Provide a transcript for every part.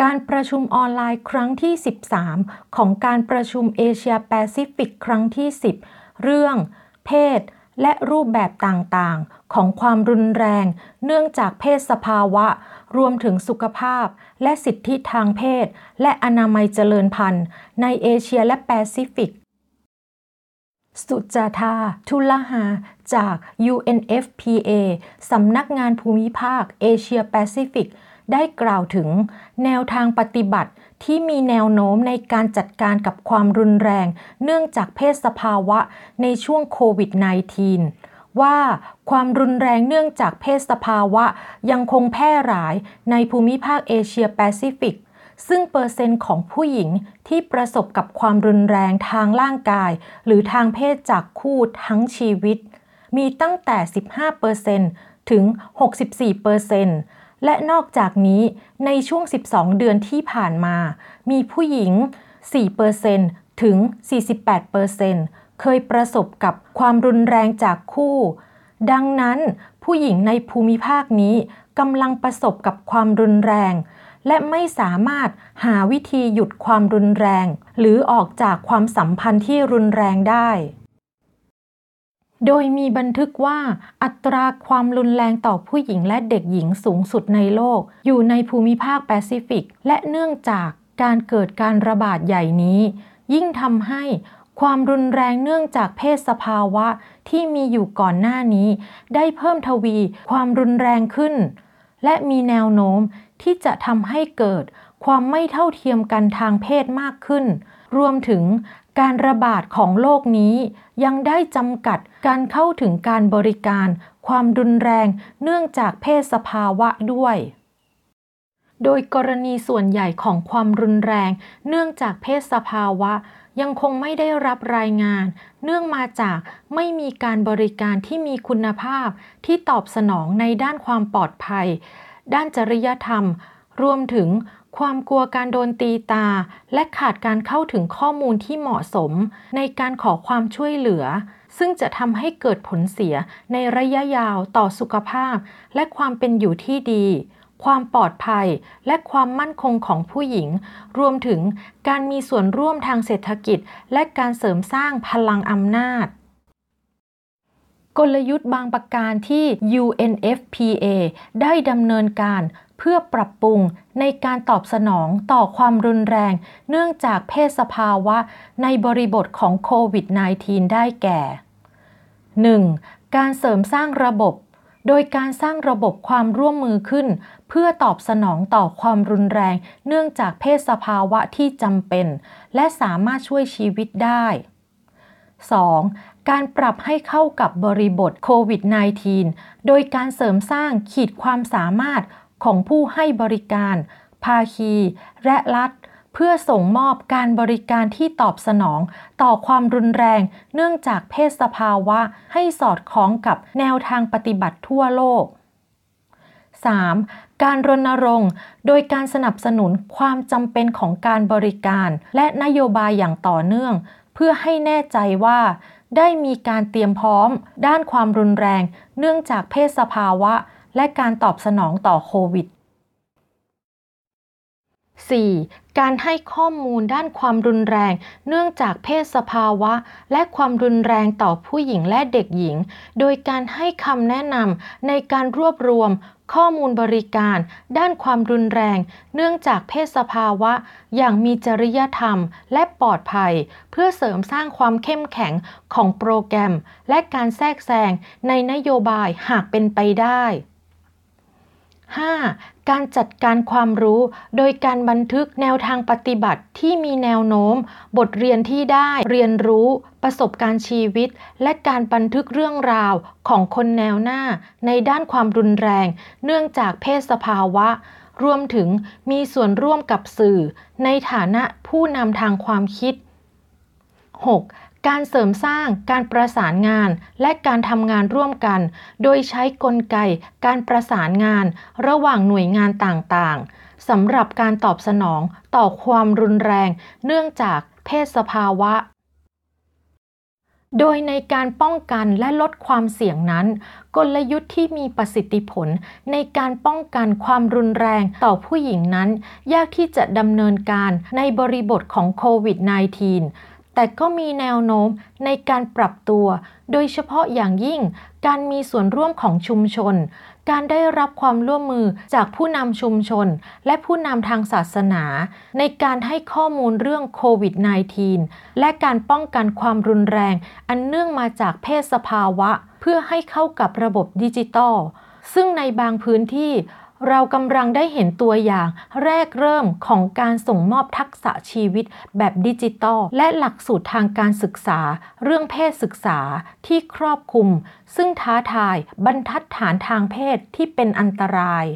การประชุมออนไลน์ครั้งที่ 13 ของการประชุมเอเชียแปซิฟิกครั้งที่ 10 เรื่อง เพศ และรูปแบบต่างๆ ของความรุนแรง เนื่องจากเพศสภาวะ รวมถึงสุขภาพ และสิทธิทางเพศ และอนามัยเจริญพันธุ์ ในเอเชียและแปซิฟิก สุจาธาทุลหา จาก UNFPA สำนักงานภูมิภาคเอเชียแปซิฟิก ได้กล่าวถึงแนวทางปฏิบัติที่มีแนวโน้มในการจัดการกับความรุนแรง เนื่องจากเพศสภาวะในช่วงโควิด -19 ว่าความรุนแรงเนื่องจากเพศสภาวะยังคงแพร่หลายในภูมิภาคเอเชียแปซิฟิก ซึ่งเปอร์เซ็นต์ของผู้หญิงที่ประสบกับความรุนแรงทางร่างกาย หรือทางเพศจากคู่ทั้งชีวิต มีตั้งแต่ 15%ถึง 64% และนอกจากนี้ในช่วง 12 เดือนที่ผ่านมา มีผู้หญิง 4%ถึง 48%เคยประสบกับความรุนแรงจากคู่ ดังนั้นผู้หญิงในภูมิภาคนี้กำลังประสบกับความรุนแรง และไม่สามารถหาวิธีหยุดความรุนแรง หรือออกจากความสัมพันธ์ที่รุนแรงได้ โดยมีบันทึกว่าอัตราความรุนแรงต่อผู้หญิงและเด็กหญิงสูงสุดในโลก อยู่ในภูมิภาคแปซิฟิก และเนื่องจากการเกิดการระบาดใหญ่นี้ ยิ่งทำให้ความรุนแรงเนื่องจากเพศสภาวะที่มีอยู่ก่อนหน้านี้ ได้เพิ่มทวีความรุนแรงขึ้น และมีแนวโน้มที่จะทำให้เกิดความไม่เท่าเทียมกันทางเพศมากขึ้น รวมถึง การระบาดของโรคนี้ ยังได้จำกัดการเข้าถึงการบริการ ความรุนแรงเนื่องจากเพศสภาวะด้วย โดยกรณีส่วนใหญ่ของความรุนแรง เนื่องจากเพศสภาวะ ยังคงไม่ได้รับรายงาน เนื่องมาจากไม่มีการบริการที่มีคุณภาพที่ตอบสนองในด้านความปลอดภัย ด้านจริยธรรม รวมถึง ความกลัวการโดนตีตา และขาดการเข้าถึงข้อมูลที่เหมาะสม ในการขอความช่วยเหลือ ซึ่งจะทำให้เกิดผลเสียในระยะยาวต่อสุขภาพ และความเป็นอยู่ที่ดี ความปลอดภัย และความมั่นคงของผู้หญิง รวมถึงการมีส่วนร่วมทางเศรษฐกิจ และการเสริมสร้างพลังอำนาจกลยุทธ์บางประการที่ UNFPA ได้ดำเนินการ เพื่อปรับปรุงในการตอบสนองต่อความรุนแรง เนื่องจากเพศสภาวะในบริบทของโควิด -19 ได้แก่ 1. การเสริมสร้างระบบ โดยการสร้างระบบความร่วมมือขึ้น เพื่อตอบสนองต่อความรุนแรง เนื่องจากเพศสภาวะที่จำเป็น และสามารถช่วยชีวิตได้ 2. การปรับให้เข้ากับบริบทโควิด -19 โดยการเสริมสร้างขีดความสามารถ ของผู้ให้บริการ ภาคี และรัฐ เพื่อส่งมอบการบริการที่ตอบสนอง ต่อความรุนแรงเนื่องจากเพศสภาวะให้สอดคล้องกับแนวทางปฏิบัติทั่วโลก 3. การรณรงค์โดยการสนับสนุนความจำเป็นของการบริการ และนโยบายอย่างต่อเนื่อง เพื่อให้แน่ใจว่า ได้มีการเตรียมพร้อม ด้านความรุนแรง เนื่องจากเพศสภาวะ และการตอบสนองต่อโควิด 4. การให้ข้อมูลด้านความรุนแรง เนื่องจากเพศสภาวะ และความรุนแรงต่อผู้หญิงและเด็กหญิง โดยการให้คำแนะนำในการรวบรวม ข้อมูลบริการ ด้านความรุนแรง เนื่องจากเพศสภาวะ อย่างมีจริยธรรม และปลอดภัย เพื่อเสริมสร้างความเข้มแข็งของโปรแกรม และการแทรกแซงในนโยบายหากเป็นไปได้ 5. การจัดการความรู้ โดยการบันทึกแนวทางปฏิบัติที่มีแนวโน้ม บทเรียนที่ได้เรียนรู้ ประสบการณ์ชีวิต และการบันทึกเรื่องราวของคนแนวหน้า ในด้านความรุนแรง เนื่องจากเพศสภาวะ รวมถึงมีส่วนร่วมกับสื่อ ในฐานะผู้นำทางความคิด 6. การเสริมสร้าง การประสานงาน และการทำงานร่วมกัน โดยใช้กลไก การประสานงาน ระหว่างหน่วยงานต่างๆสำหรับการตอบสนองต่อความรุนแรง เนื่องจากเพศสภาวะ โดยในการป้องกันและลดความเสี่ยงนั้น กลยุทธ์ที่มีประสิทธิผลในการป้องกันความรุนแรงต่อผู้หญิงนั้น ยากที่จะดำเนินการในบริบทของโควิด -19 แต่ก็มีแนวโน้มในการปรับตัว โดยเฉพาะอย่างยิ่ง การมีส่วนร่วมของชุมชน การได้รับความร่วมมือจากผู้นำชุมชน และผู้นำทางศาสนา ในการให้ข้อมูลเรื่องโควิด -19 และการป้องกันความรุนแรง อันเนื่องมาจากเพศสภาวะ เพื่อให้เข้ากับระบบดิจิตอลซึ่งในบางพื้นที่ เรากำลังได้เห็นตัวอย่างแรกเริ่มของการส่งมอบทักษะชีวิตแบบดิจิตอลและหลักสูตรทางการศึกษา เรื่องเพศศึกษาที่ครอบคลุม ซึ่งท้าทายบรรทัดฐานทางเพศที่เป็นอันตราย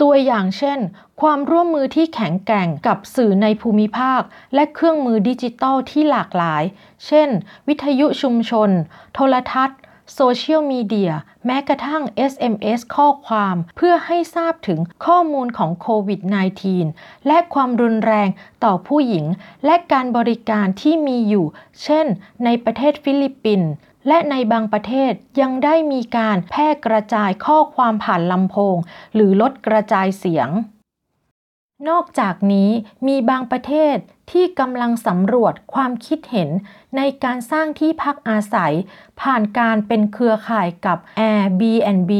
ตัวอย่างเช่น ความร่วมมือที่แข็งแกร่งกับสื่อในภูมิภาค และเครื่องมือดิจิตอลที่หลากหลาย เช่น วิทยุชุมชน โทรทัศน์ โซเชียลมีเดียแม้กระทั่ง SMS ข้อความเพื่อให้ทราบถึงข้อมูลของโควิด -19 และความรุนแรงต่อผู้หญิง และการบริการที่มีอยู่ เช่น ในประเทศฟิลิปปินส์และในบางประเทศยังได้มีการแพร่กระจายข้อความผ่านลำโพง หรือลดกระจายเสียง นอกจากนี้มีบางประเทศที่กำลังสำรวจความคิดเห็นในการสร้างที่พักอาศัย ผ่านการเป็นเครือข่ายกับ Airbnb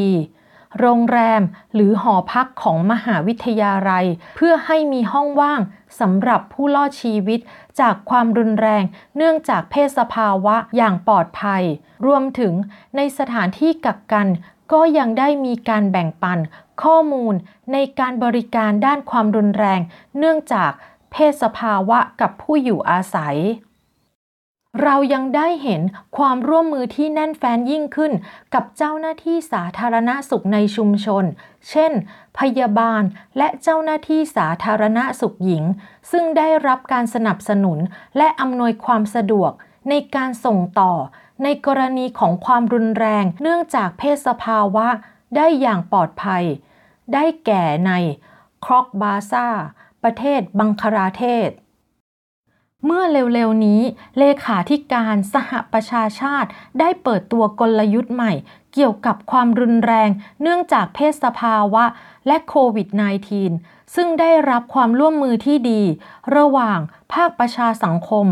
โรงแรมหรือหอพักของมหาวิทยาลัย เพื่อให้มีห้องว่างสำหรับผู้รอดชีวิต จากความรุนแรงเนื่องจากเพศสภาวะอย่างปลอดภัย รวมถึงในสถานที่กักกัน ก็ยังได้มีการแบ่งปันข้อมูลในการบริการด้านความรุนแรง เนื่องจากเพศสภาวะกับผู้อยู่อาศัย เรายังได้เห็นความร่วมมือที่แน่นแฟ้นยิ่งขึ้น กับเจ้าหน้าที่สาธารณสุขในชุมชน เช่น พยาบาลและเจ้าหน้าที่สาธารณสุขหญิง ซึ่งได้รับการสนับสนุนและอำนวยความสะดวกในการส่งต่อ ในกรณีของความรุนแรงเนื่องจากเพศสภาวะได้อย่างปลอดภัย ได้แก่ในครอกบาซาประเทศบังคลาเทศ เมื่อเร็วๆนี้ เลขาธิการสหประชาชาติได้เปิดตัวกลยุทธ์ใหม่ เกี่ยวกับความรุนแรงเนื่องจากเพศสภาวะและโควิด -19 ซึ่งได้รับความร่วมมือที่ดี ระหว่างภาคประชาสังคม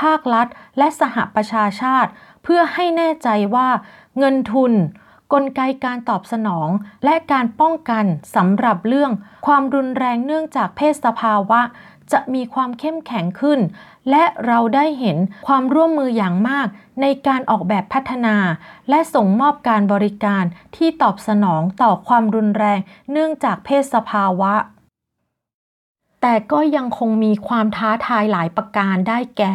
ภาครัฐ และสหประชาชาติ เพื่อให้แน่ใจว่าเงินทุน กลไกการตอบสนอง และการป้องกันสำหรับเรื่อง ความรุนแรงเนื่องจากเพศสภาวะ จะมีความเข้มแข็งขึ้น และเราได้เห็นความร่วมมืออย่างมากในการออกแบบพัฒนา และส่งมอบการบริการที่ตอบสนองต่อความรุนแรงเนื่องจากเพศสภาวะ แต่ก็ยังคงมีความท้าทายหลายประการได้แก่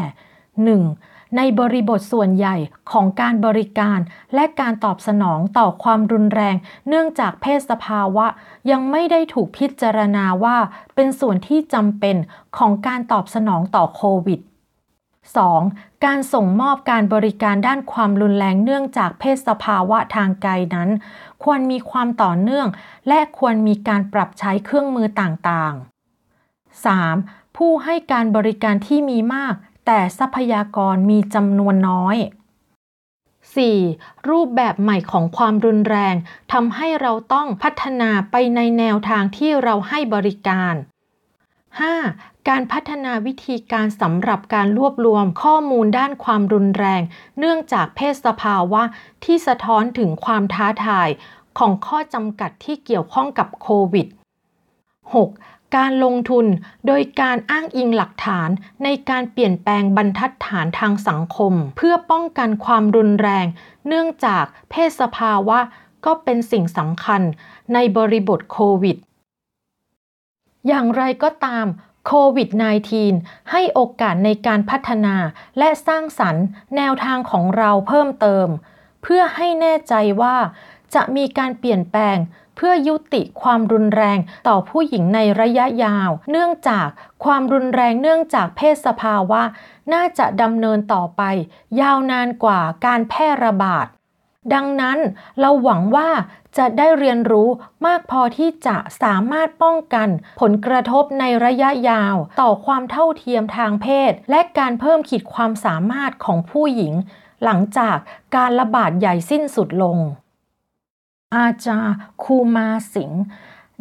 1. ในบริบทส่วนใหญ่ของการบริการ และการตอบสนองต่อความรุนแรง เนื่องจากเพศสภาวะ ยังไม่ได้ถูกพิจารณาว่าเป็นส่วนที่จำเป็นของการตอบสนองต่อโควิด 2. การส่งมอบการบริการด้านความรุนแรงเนื่องจากเพศสภาวะทางไกลนั้น ควรมีความต่อเนื่อง และควรมีการปรับใช้เครื่องมือต่างๆ 3. ผู้ให้การบริการที่มีมาก แต่ทรัพยากรมีจำนวนน้อย 4. รูปแบบใหม่ของความรุนแรงทำให้เราต้องพัฒนาไปในแนวทางที่เราให้บริการ 5. การพัฒนาวิธีการสำหรับการรวบรวมข้อมูลด้านความรุนแรง เนื่องจากเพศสภาวะที่สะท้อนถึงความท้าทายของข้อจำกัดที่เกี่ยวข้องกับโควิด 6. การลงทุนโดยการอ้างอิงหลักฐานในการเปลี่ยนแปลงบรรทัดฐานทางสังคม เพื่อป้องกันความรุนแรง เนื่องจากเพศสภาวะก็เป็นสิ่งสำคัญในบริบทโควิด อย่างไรก็ตามโควิด -19 ให้โอกาสในการพัฒนาและสร้างสรรค์แนวทางของเราเพิ่มเติม เพื่อให้แน่ใจว่าจะมีการเปลี่ยนแปลง พื่อยุติความรุนแรงต่อผู้หญิงในระยะยาว เนื่องจากความรุนแรงเนื่องจากเพศสภาวะ น่าจะดำเนินต่อไป ยาวนานกว่าการแพร่ระบาด ดังนั้นเราหวังว่าจะได้เรียนรู้มากพอที่จะสามารถป้องกัน ผลกระทบในระยะยาว ต่อความเท่าเทียมทางเพศ และการเพิ่มขีดความสามารถของผู้หญิง หลังจากการระบาดใหญ่สิ้นสุดลง อาจาร์คูมาสิงห์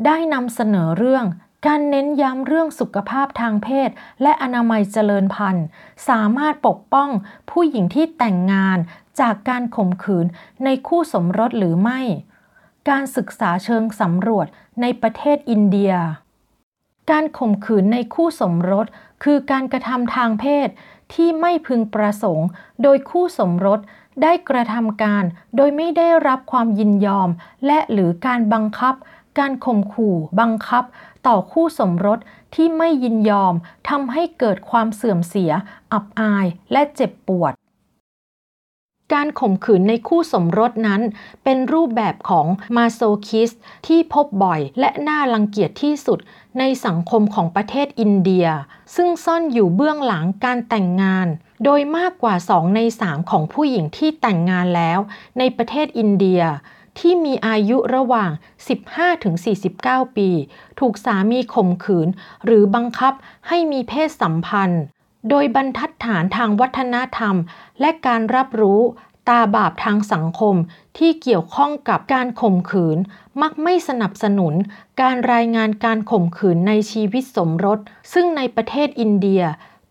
ได้นำเสนอเรื่องการเน้นย้ำเรื่องสุขภาพทางเพศ และอนามัยเจริญพันธุ์ สามารถปกป้องผู้หญิงที่แต่งงานจากการข่มขืนในคู่สมรสหรือไม่ การศึกษาเชิงสำรวจในประเทศอินเดีย การข่มขืนในคู่สมรส คือการกระทำทางเพศที่ไม่พึงประสงค์ โดยคู่สมรส ได้กระทำการ โดยไม่ได้รับความยินยอม และหรือการบังคับ การข่มขู่ บังคับ ต่อคู่สมรสที่ไม่ยินยอมทำให้เกิดความเสื่อมเสีย อับอายและเจ็บปวด การข่มขืนในคู่สมรสนั้น เป็นรูปแบบของมาโซคิสที่พบบ่อยและน่ารังเกียจที่สุดในสังคมของประเทศอินเดีย ซึ่งซ่อนอยู่เบื้องหลังการแต่งงาน โดยมากกว่า 2 ใน 3 ของผู้หญิงที่แต่งงานแล้ว ในประเทศอินเดียที่มีอายุระหว่าง 15-49 ปี ถูกสามีข่มขืน หรือบังคับให้มีเพศสัมพันธ์ โดยบรรทัดฐานทางวัฒนธรรม และการรับรู้ตาบาปทางสังคมที่เกี่ยวข้องกับการข่มขืน มักไม่สนับสนุน การรายงานการข่มขืนในชีวิตสมรส ซึ่งในประเทศอินเดีย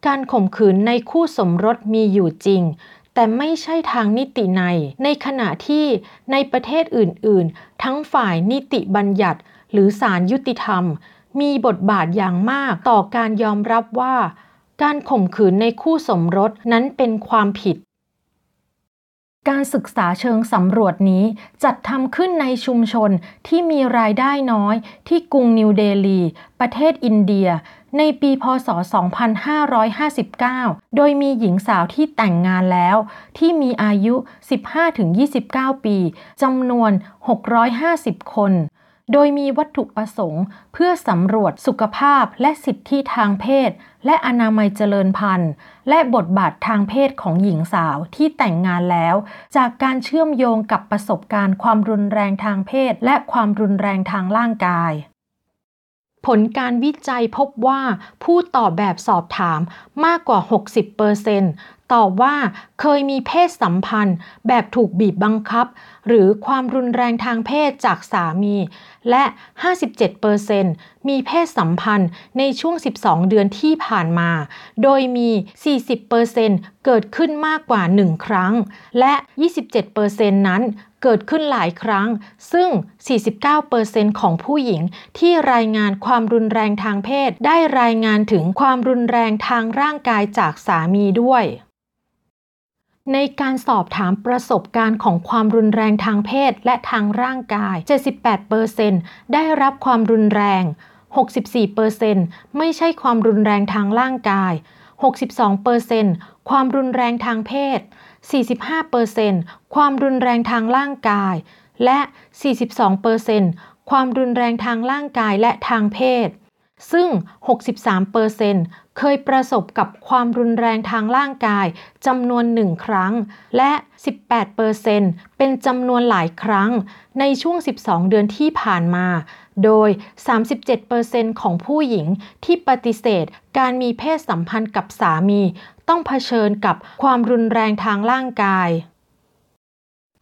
การข่มขืนในคู่สมรสมีอยู่จริง แต่ไม่ใช่ทางนิติใน ในขณะที่ในประเทศอื่น ๆ ทั้งฝ่ายนิติบัญญัติ หรือศาลยุติธรรม มีบทบาทอย่างมากต่อการยอมรับว่า การข่มขืนในคู่สมรสนั้นเป็นความผิด การศึกษาเชิงสำรวจนี้จัดทำขึ้นในชุมชนที่มีรายได้น้อยที่กรุงนิวเดลี ประเทศอินเดีย ในปีพศ 2559 โดยมีหญิงสาวที่แต่งงานแล้ว ที่มีอายุ 15-29 ปีจำนวน 650 คน โดยมีวัตถุประสงค์ เพื่อสำรวจสุขภาพและสิทธิทางเพศ และอนามัยเจริญพันธุ์ และบทบาททางเพศของหญิงสาวที่แต่งงานแล้ว จากการเชื่อมโยงกับประสบการณ์ความรุนแรงทางเพศ และความรุนแรงทางร่างกาย ผลการวิจัยพบว่าผู้ตอบแบบสอบถามมากกว่า 60%ตอบว่าเคยมีเพศสัมพันธ์ แบบถูกบีบบังคับ หรือความรุนแรงทางเพศจากสามี และ 57%มีเพศสัมพันธ์ในช่วง 12 เดือนที่ผ่านมา โดยมี 40%เกิดขึ้นมากกว่า 1 ครั้ง และ 27%นั้น เกิดขึ้นหลายครั้ง ซึ่ง 49%ของผู้หญิงที่รายงานความรุนแรงทางเพศ ได้รายงานถึงความรุนแรงทางร่างกายจากสามีด้วยในการสอบถามประสบการณ์ของความรุนแรงทางเพศและทางร่างกาย 78%ได้รับความรุนแรง 64%ไม่ใช่ความรุนแรงทางร่างกาย 62%ความรุนแรงทางเพศ 45%ความรุนแรงทางร่างกาย และ 42%ความรุนแรงทางร่างกายและทางเพศ ซึ่ง 63%เคยประสบกับความรุนแรงทางร่างกายจำนวนหนึ่งครั้ง และ 18%เป็นจำนวนหลายครั้งในช่วง 12 เดือนที่ผ่านมา โดย 37%ของผู้หญิงที่ปฏิเสธการมีเพศสัมพันธ์กับสามี ต้องเผชิญกับความรุนแรงทางร่างกาย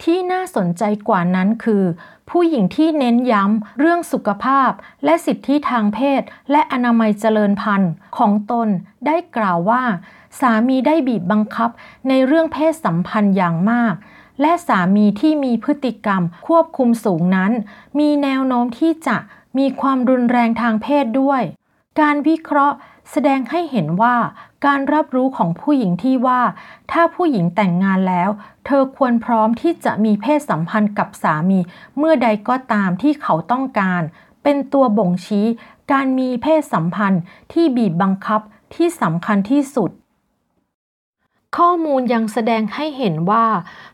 ที่น่าสนใจกว่านั้นคือ ผู้หญิงที่เน้นย้ำเรื่องสุขภาพ และสิทธิทางเพศ และอนามัยเจริญพันธุ์ของตนได้กล่าวว่า สามีได้บีบบังคับในเรื่องเพศสัมพันธ์อย่างมากและสามีที่มีพฤติกรรมควบคุมสูงนั้น มีแนวโน้มที่จะมีความรุนแรงทางเพศด้วย การวิเคราะห์ แสดงให้เห็นว่าการรับรู้ของผู้หญิงที่ว่า ถ้าผู้หญิงแต่งงานแล้ว เธอควรพร้อมที่จะมีเพศสัมพันธ์กับสามี เมื่อใดก็ตามที่เขาต้องการ เป็นตัวบ่งชี้ การมีเพศสัมพันธ์ที่บีบบังคับที่สำคัญที่สุด ข้อมูลยังแสดงให้เห็นว่า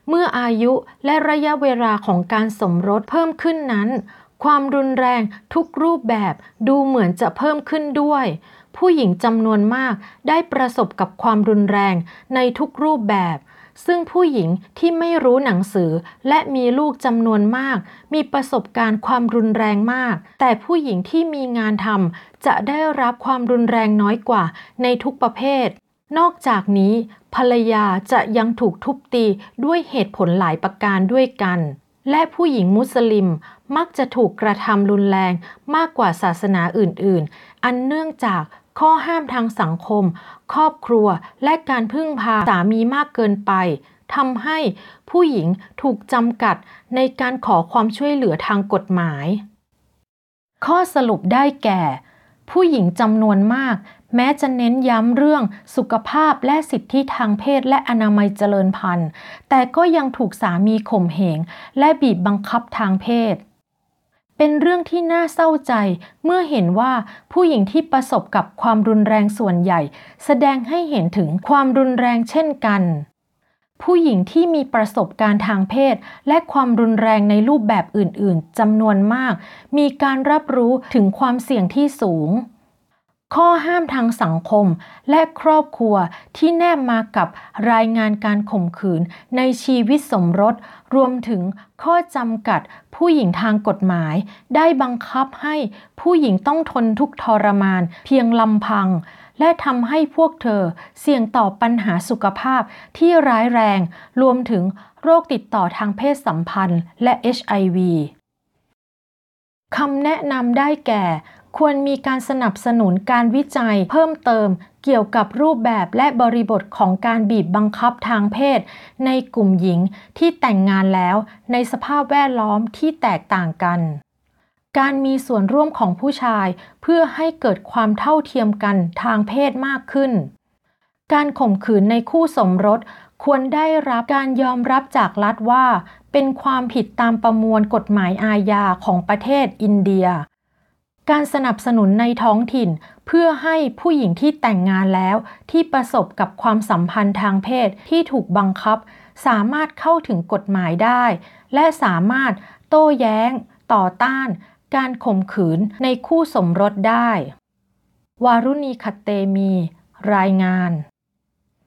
เมื่ออายุและระยะเวลาของการสมรสเพิ่มขึ้นนั้น ความรุนแรงทุกรูปแบบดูเหมือนจะเพิ่มขึ้นด้วย ผู้หญิงจำนวนมากได้ประสบกับความรุนแรงในทุกรูปแบบ ซึ่งผู้หญิงที่ไม่รู้หนังสือและมีลูกจำนวนมาก มีประสบการณ์ความรุนแรงมาก แต่ผู้หญิงที่มีงานทำจะได้รับความรุนแรงน้อยกว่าในทุกประเภท นอกจากนี้ ภรรยาจะยังถูกทุบตีด้วยเหตุผลหลายประการด้วยกัน และผู้หญิงมุสลิมมักจะถูกกระทำรุนแรงมากกว่าศาสนาอื่น ๆ อันเนื่องจาก ข้อห้ามทางสังคม ครอบครัว และการพึ่งพาสามีมากเกินไปทำให้ผู้หญิงถูกจำกัดในการขอความช่วยเหลือทางกฎหมาย ข้อสรุปได้แก่ ผู้หญิงจำนวนมาก แม้จะเน้นย้ำเรื่องสุขภาพและสิทธิทางเพศและอนามัยเจริญพันธุ์ แต่ก็ยังถูกสามีข่มเหงและบีบบังคับทางเพศ เป็นเรื่องที่น่าเศร้าใจเมื่อเห็นว่าผู้หญิงที่ประสบกับความรุนแรงส่วนใหญ่ แสดงให้เห็นถึงความรุนแรงเช่นกัน ผู้หญิงที่มีประสบการณ์ทางเพศ และความรุนแรงในรูปแบบอื่น ๆจำนวนมาก มีการรับรู้ถึงความเสี่ยงที่สูง ข้อห้ามทางสังคมและครอบครัวที่แนบมากับรายงานการข่มขืนในชีวิตสมรส รวมถึงข้อจำกัดผู้หญิงทางกฎหมาย ได้บังคับให้ผู้หญิงต้องทนทุกทรมานเพียงลำพัง และทำให้พวกเธอเสี่ยงต่อปัญหาสุขภาพที่ร้ายแรง รวมถึงโรคติดต่อทางเพศสัมพันธ์และ HIV คำแนะนำได้แก่ ควรมีการสนับสนุนการวิจัยเพิ่มเติมเกี่ยวกับรูปแบบและบริบทของการบีบบังคับทางเพศ ในกลุ่มหญิงที่แต่งงานแล้วในสภาพแวดล้อมที่แตกต่างกัน การมีส่วนร่วมของผู้ชายเพื่อให้เกิดความเท่าเทียมกันทางเพศมากขึ้น การข่มขืนในคู่สมรสควรได้รับการยอมรับจากรัฐว่า เป็นความผิดตามประมวลกฎหมายอาญาของประเทศอินเดีย การสนับสนุนในท้องถิ่น เพื่อให้ผู้หญิงที่แต่งงานแล้ว ที่ประสบกับความสัมพันธ์ทางเพศที่ถูกบังคับ สามารถเข้าถึงกฎหมายได้ และสามารถโต้แย้ง ต่อต้าน การข่มขืนในคู่สมรสได้ วารุณีคตเตมี รายงาน